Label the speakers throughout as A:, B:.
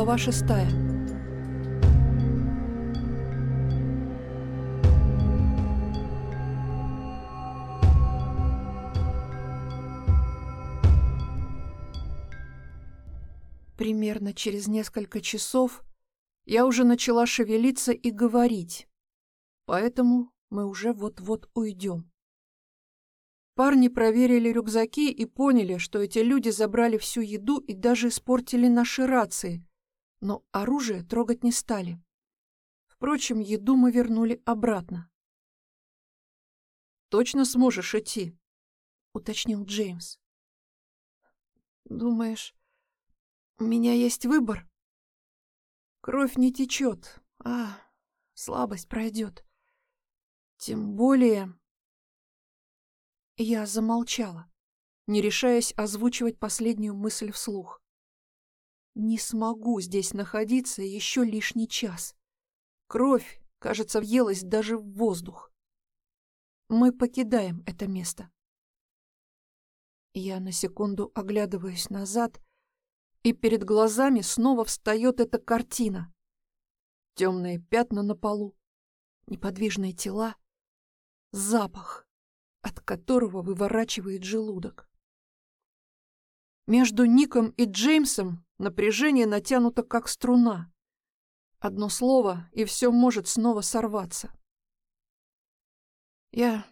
A: Глава шестая. Примерно через несколько часов я уже начала шевелиться и говорить, поэтому мы уже вот-вот уйдем. Парни проверили рюкзаки и поняли, что эти люди забрали всю еду и даже испортили наши рации, но оружие трогать не стали. Впрочем, еду мы вернули обратно. «Точно сможешь идти?» — уточнил Джеймс. «Думаешь, у меня есть выбор?» «Кровь не течет, а слабость пройдет. Тем более...» Я замолчала, не решаясь озвучивать последнюю мысль вслух. Не смогу здесь находиться еще лишний час. Кровь, кажется, въелась даже в воздух. Мы покидаем это место. Я на секунду оглядываюсь назад, и перед глазами снова встает эта картина. Темные пятна на полу, неподвижные тела, запах от которого выворачивает желудок. Между Ником и Джеймсом напряжение натянуто как струна. Одно слово, и все может снова сорваться. Я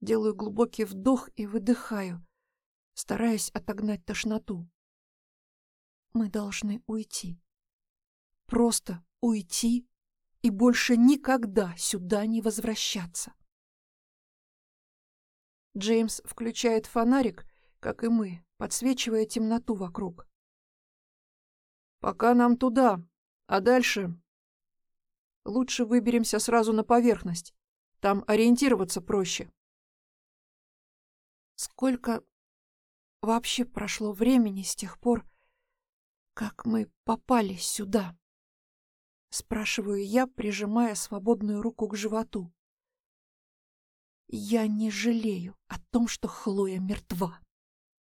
A: делаю глубокий вдох и выдыхаю, стараясь отогнать тошноту. Мы должны уйти. Просто уйти и больше никогда сюда не возвращаться. Джеймс включает фонарик, как и мы, подсвечивая темноту вокруг. «Пока нам туда, а дальше...» «Лучше выберемся сразу на поверхность. Там ориентироваться проще». Сколько вообще прошло времени с тех пор, как мы попали сюда? Спрашиваю я, прижимая свободную руку к животу. Я не жалею о том, что Хлоя мертва.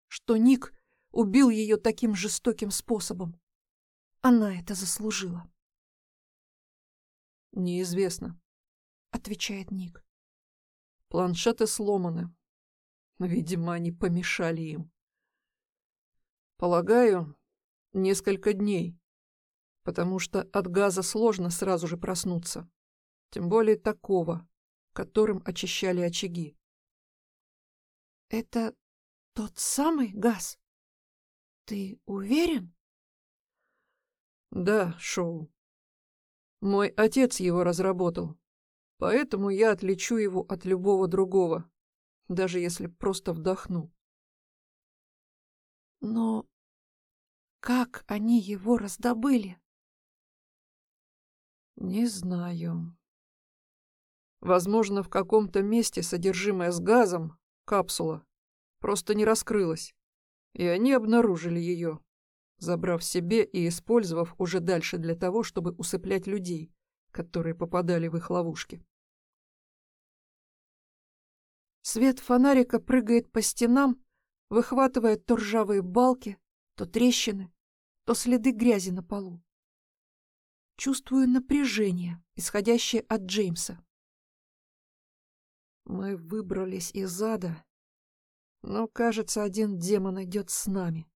A: Что Ник убил ее таким жестоким способом. Она это заслужила. «Неизвестно», — отвечает Ник. «Планшеты сломаны. Видимо, они помешали им. Полагаю, несколько дней, потому что от газа сложно сразу же проснуться. Тем более такого, которым очищали очаги. «Это тот самый газ? Ты уверен?» «Да, Шоу. Мой отец его разработал, поэтому я отличу его от любого другого, даже если просто вдохну». «Но как они его раздобыли?» «Не знаю», Возможно, в каком-то месте содержимое с газом, капсула, просто не раскрылась, и они обнаружили ее, забрав себе и использовав уже дальше для того, чтобы усыплять людей, которые попадали в их ловушки. Свет фонарика прыгает по стенам, выхватывая то ржавые балки, то трещины, то следы грязи на полу. Чувствую напряжение, исходящее от Джеймса. Мы выбрались из ада, но, кажется, один демон идет с нами.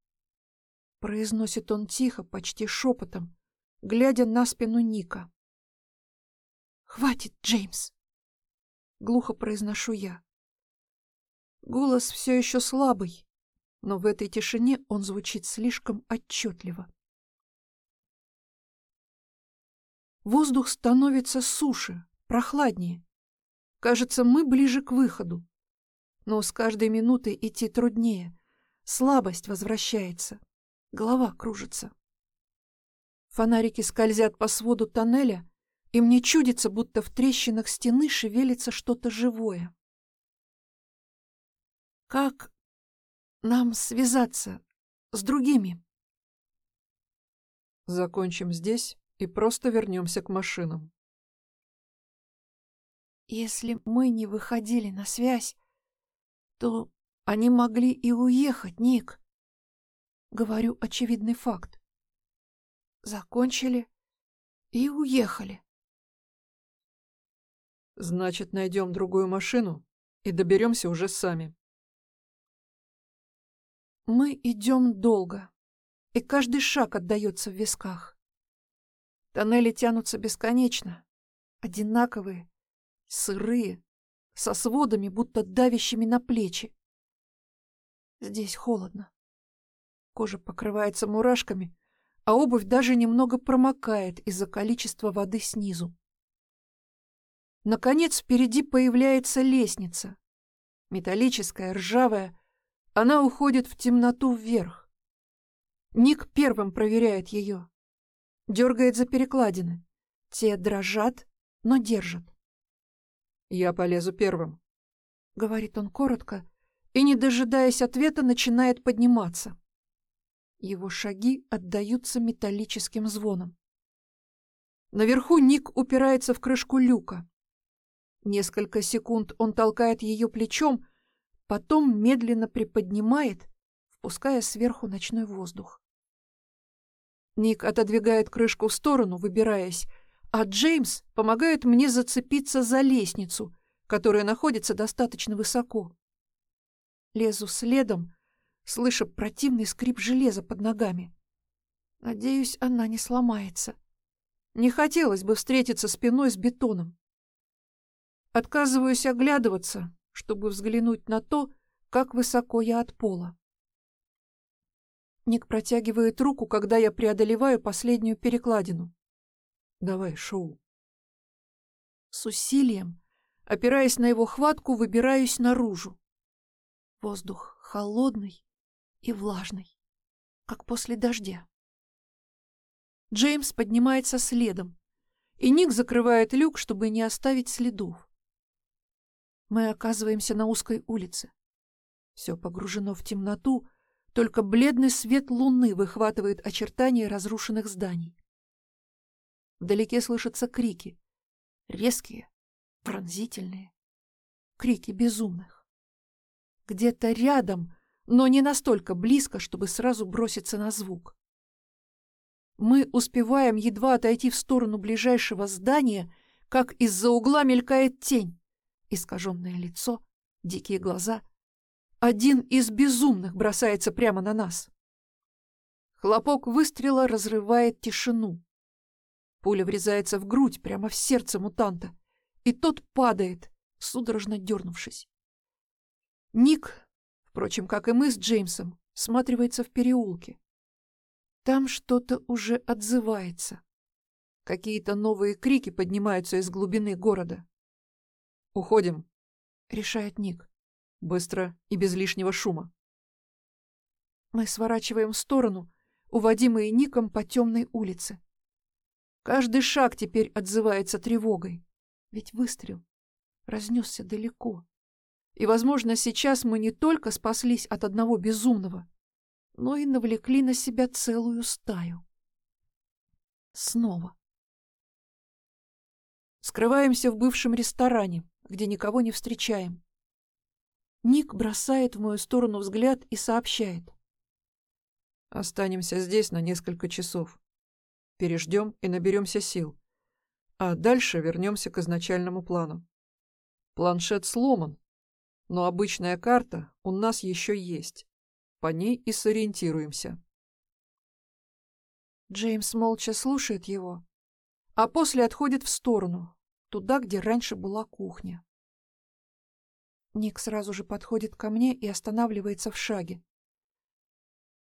A: Произносит он тихо, почти шепотом, глядя на спину Ника. «Хватит, Джеймс!» Глухо произношу я. Голос все еще слабый, но в этой тишине он звучит слишком отчетливо. Воздух становится суше, прохладнее. Кажется, мы ближе к выходу. Но с каждой минутой идти труднее. Слабость возвращается. Голова кружится. Фонарики скользят по своду тоннеля, и мне чудится, будто в трещинах стены шевелится что-то живое. Как нам связаться с другими? Закончим здесь и просто вернемся к машинам. Если мы не выходили на связь, то они могли и уехать, Ник. Говорю очевидный факт. закончили и уехали.
B: Значит, найдем другую машину и доберемся уже сами.
A: Мы идем долго, и каждый шаг отдается в висках. Тоннели тянутся бесконечно, одинаковые, сырые, со сводами, будто давящими на плечи. Здесь холодно. Кожа покрывается мурашками, а обувь даже немного промокает из-за количества воды снизу. Наконец впереди появляется лестница. Металлическая, ржавая, она уходит в темноту вверх. Ник первым проверяет ее. Дергает за перекладины. Те дрожат, но держат.
B: «Я полезу первым», —
A: говорит он коротко, и, не дожидаясь ответа, начинает подниматься. Его шаги отдаются металлическим звоном. Наверху Ник упирается в крышку люка. Несколько секунд он толкает ее плечом, потом медленно приподнимает, впуская сверху ночной воздух. Ник отодвигает крышку в сторону, выбираясь, а Джеймс помогает мне зацепиться за лестницу, которая находится достаточно высоко. Лезу следом, слыша противный скрип железа под ногами. Надеюсь, она не сломается. Не хотелось бы встретиться спиной с бетоном. Отказываюсь оглядываться, чтобы взглянуть на то, как высоко я от пола. Ник протягивает руку, когда я преодолеваю последнюю перекладину. «Давай, шоу». С усилием, опираясь на его хватку, выбираюсь наружу. Воздух холодный и влажный, как после дождя. Джеймс поднимается следом, и Ник закрывает люк, чтобы не оставить следов. Мы оказываемся на узкой улице. Все погружено в темноту, только бледный свет луны выхватывает очертания разрушенных зданий. Вдалеке слышатся крики. Резкие, пронзительные. Крики безумных. Где-то рядом, но не настолько близко, чтобы сразу броситься на звук. Мы успеваем едва отойти в сторону ближайшего здания, как из-за угла мелькает тень искаженное лицо, дикие глаза. Один из безумных бросается прямо на нас. Хлопок выстрела разрывает тишину. Пуля врезается в грудь, прямо в сердце мутанта, и тот падает, судорожно дернувшись. Ник, впрочем, как и мы с Джеймсом, сматривается в переулке. Там что-то уже отзывается. Какие-то новые крики поднимаются из глубины города. «Уходим», — решает Ник. «Быстро и без лишнего шума». Мы сворачиваем в сторону, уводимые Ником по темной улице. Каждый шаг теперь отзывается тревогой, ведь выстрел разнесся далеко. И, возможно, сейчас мы не только спаслись от одного безумного, но и навлекли на себя целую стаю. Снова. Скрываемся в бывшем ресторане, где никого не встречаем. Ник бросает в мою сторону взгляд и сообщает. Останемся здесь на несколько часов. Переждем и наберемся сил. А дальше вернемся к изначальному плану. Планшет сломан, но обычная карта у нас еще есть. По ней и сориентируемся. Джеймс молча слушает его, а после отходит в сторону, туда, где раньше была кухня. Ник сразу же подходит ко мне и останавливается в шаге.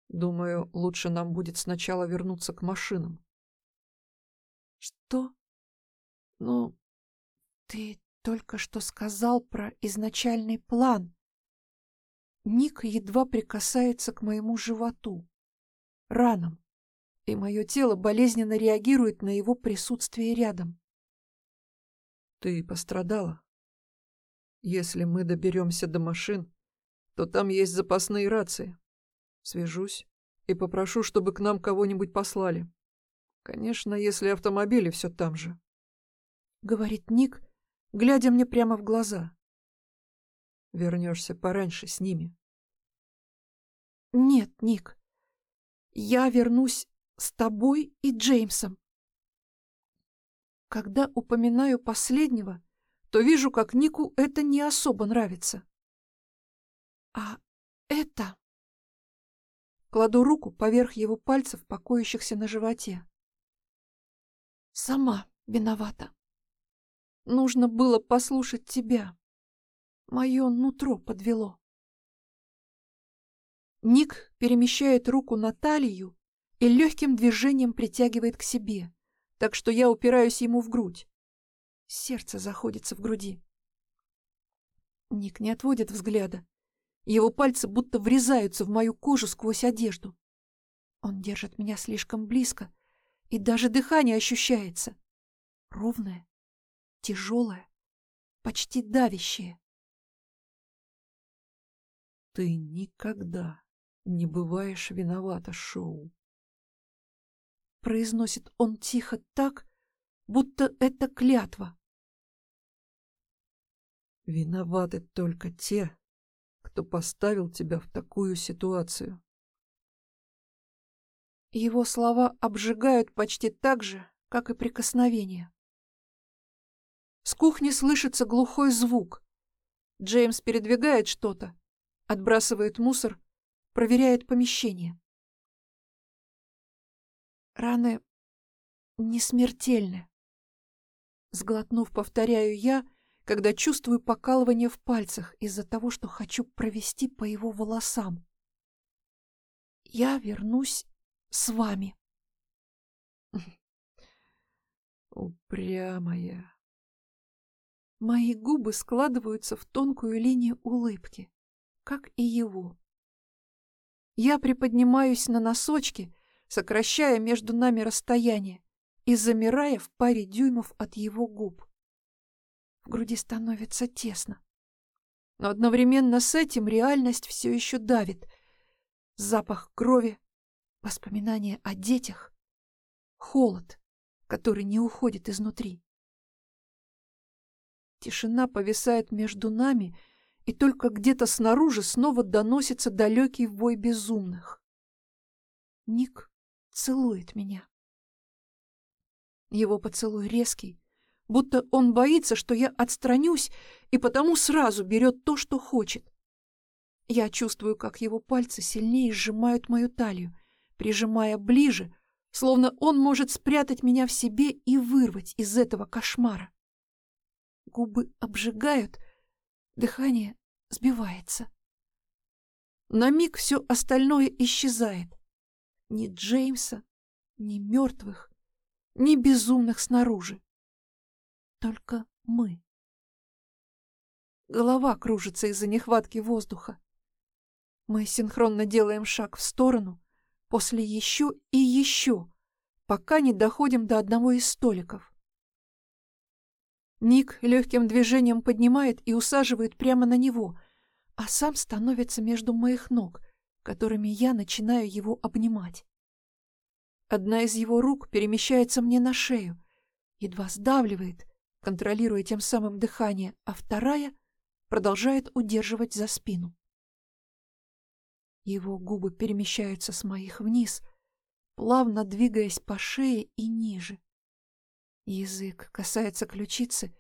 A: Думаю, лучше нам будет сначала вернуться к машинам. Что? Ну, ты только что сказал про изначальный план. Ник едва прикасается к моему животу, ранам, и мое тело болезненно реагирует на его присутствие рядом. Ты пострадала. Если мы доберемся до машин, то там есть запасные рации. Свяжусь и попрошу, чтобы к нам кого-нибудь послали. Конечно, если автомобили все там же. Говорит Ник, глядя мне прямо в глаза. Вернешься пораньше с ними. Нет, Ник, я вернусь с тобой и Джеймсом. Когда упоминаю последнего, то вижу, как Нику это не особо нравится. А это... Кладу руку поверх его пальцев, покоящихся на животе. Сама виновата. Нужно было послушать тебя. Мое нутро подвело. Ник перемещает руку на талию и легким движением притягивает к себе, так что я упираюсь ему в грудь. Сердце заходится в груди. Ник не отводит взгляда. Его пальцы будто врезаются в мою кожу сквозь одежду. Он держит меня слишком близко, и даже дыхание ощущается. Ровное, тяжелое, почти давящее.
B: Ты никогда не бываешь виновата, Шоу.
A: Произносит он тихо так, будто это клятва.
B: Виноваты только те, кто поставил тебя в такую ситуацию.
A: Его слова обжигают почти так же, как и прикосновение. С кухни слышится глухой звук. Джеймс передвигает что-то, отбрасывает мусор, проверяет помещение. Раны не смертельны. Сглотнув, повторяю я, когда чувствую покалывание в пальцах из-за того, что хочу провести по его волосам. Я вернусь с вами.
B: Упрямая.
A: Мои губы складываются в тонкую линию улыбки, как и его. Я приподнимаюсь на носочки, сокращая между нами расстояние и замирая в паре дюймов от его губ. В груди становится тесно. Но одновременно с этим реальность все еще давит. Запах крови, воспоминания о детях, холод, который не уходит изнутри. Тишина повисает между нами, и только где-то снаружи снова доносится далекий вой безумных. Ник целует меня. Его поцелуй резкий, будто он боится, что я отстранюсь, и потому сразу берет то, что хочет. Я чувствую, как его пальцы сильнее сжимают мою талию, прижимая ближе, словно он может спрятать меня в себе и вырвать из этого кошмара. Губы обжигают, дыхание сбивается. На миг все остальное исчезает. Ни Джеймса, ни мертвых, ни безумных снаружи. Только мы. Голова кружится из-за нехватки воздуха. Мы синхронно делаем шаг в сторону, после еще и еще, пока не доходим до одного из столиков. Ник легким движением поднимает и усаживает прямо на него, а сам становится между моих ног, которыми я начинаю его обнимать. Одна из его рук перемещается мне на шею, едва сдавливает, контролируя тем самым дыхание, а вторая продолжает удерживать за спину. Его губы перемещаются с моих вниз, плавно двигаясь по шее и ниже. Язык касается ключицы,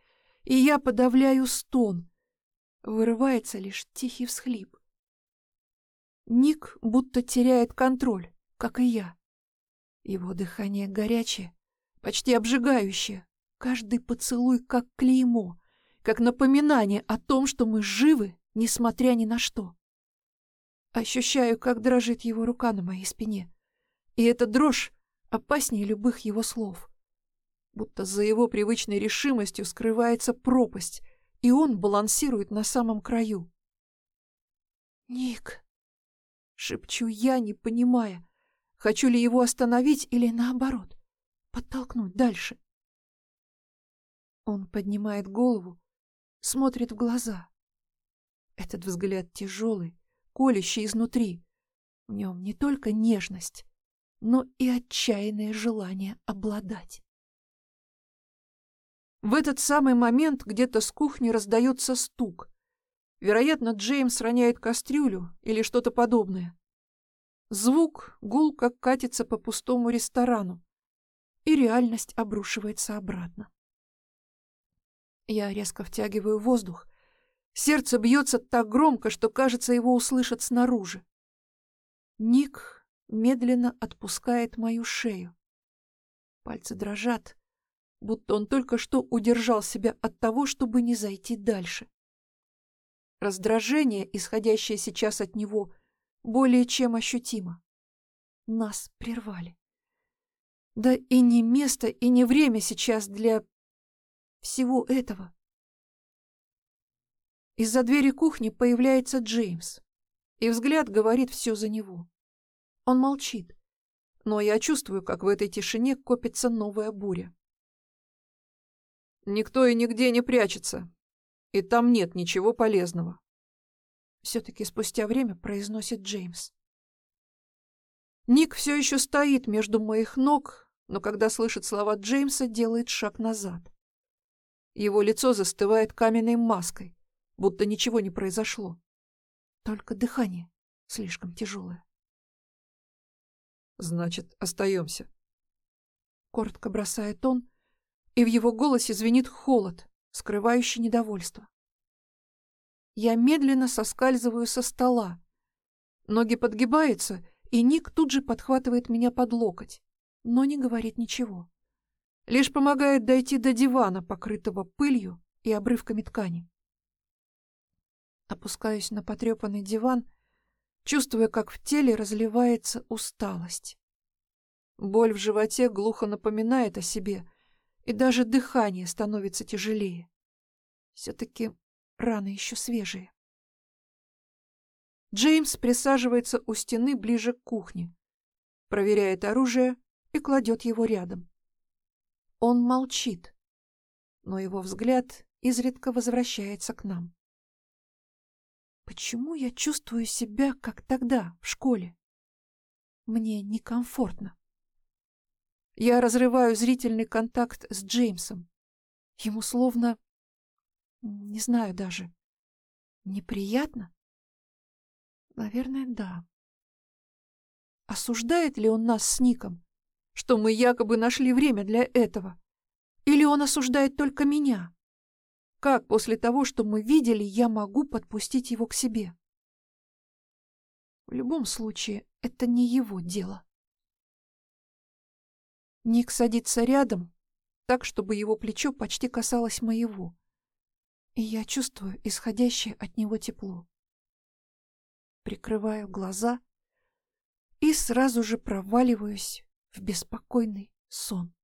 A: и я подавляю стон. Вырывается лишь тихий всхлип. Ник будто теряет контроль, как и я. Его дыхание горячее, почти обжигающее. Каждый поцелуй как клеймо, как напоминание о том, что мы живы, несмотря ни на что. Ощущаю, как дрожит его рука на моей спине. И эта дрожь опаснее любых его слов будто за его привычной решимостью скрывается пропасть, и он балансирует на самом краю. «Ник!» — шепчу я, не понимая, хочу ли его остановить или, наоборот, подтолкнуть дальше. Он поднимает голову, смотрит в глаза. Этот взгляд тяжелый, колющий изнутри. В нем не только нежность, но и отчаянное желание обладать. В этот самый момент где-то с кухни раздается стук. Вероятно, Джеймс роняет кастрюлю или что-то подобное. Звук гулко катится по пустому ресторану, и реальность обрушивается обратно. Я резко втягиваю воздух. Сердце бьется так громко, что, кажется, его услышат снаружи. Ник медленно отпускает мою шею. Пальцы дрожат, будто он только что удержал себя от того, чтобы не зайти дальше. Раздражение, исходящее сейчас от него, более чем ощутимо. Нас прервали. Да и не место, и не время сейчас для всего этого. Из-за двери кухни появляется Джеймс, и взгляд говорит все за него. Он молчит, но я чувствую, как в этой тишине копится новая буря. Никто и нигде не прячется, и там нет ничего полезного. Все-таки спустя время произносит Джеймс. Ник все еще стоит между моих ног, но когда слышит слова Джеймса, делает шаг назад. Его лицо застывает каменной маской, будто ничего не произошло. Только дыхание слишком тяжелое. «Значит, остаемся», — коротко бросает он, и в его голосе звенит холод, скрывающий недовольство. Я медленно соскальзываю со стола. Ноги подгибаются, и Ник тут же подхватывает меня под локоть, но не говорит ничего. Лишь помогает дойти до дивана, покрытого пылью и обрывками ткани. Опускаюсь на потрепанный диван, чувствуя, как в теле разливается усталость. Боль в животе глухо напоминает о себе, и даже дыхание становится тяжелее. Все-таки Раны еще свежие. Джеймс присаживается у стены ближе к кухне, проверяет оружие и кладет его рядом. Он молчит, но его взгляд изредка возвращается к нам. Почему я чувствую себя, как тогда, в школе? Мне некомфортно. Я разрываю зрительный контакт с Джеймсом. Ему словно не знаю даже. Неприятно? Наверное, да. Осуждает ли он нас с Ником, что мы якобы нашли время для этого? Или он осуждает только меня? Как после того, что мы видели, я могу подпустить его к себе? В любом случае, это не его дело. Ник садится рядом, так, чтобы его плечо почти касалось моего и я чувствую исходящее от него тепло. Прикрываю глаза и сразу же проваливаюсь в беспокойный сон.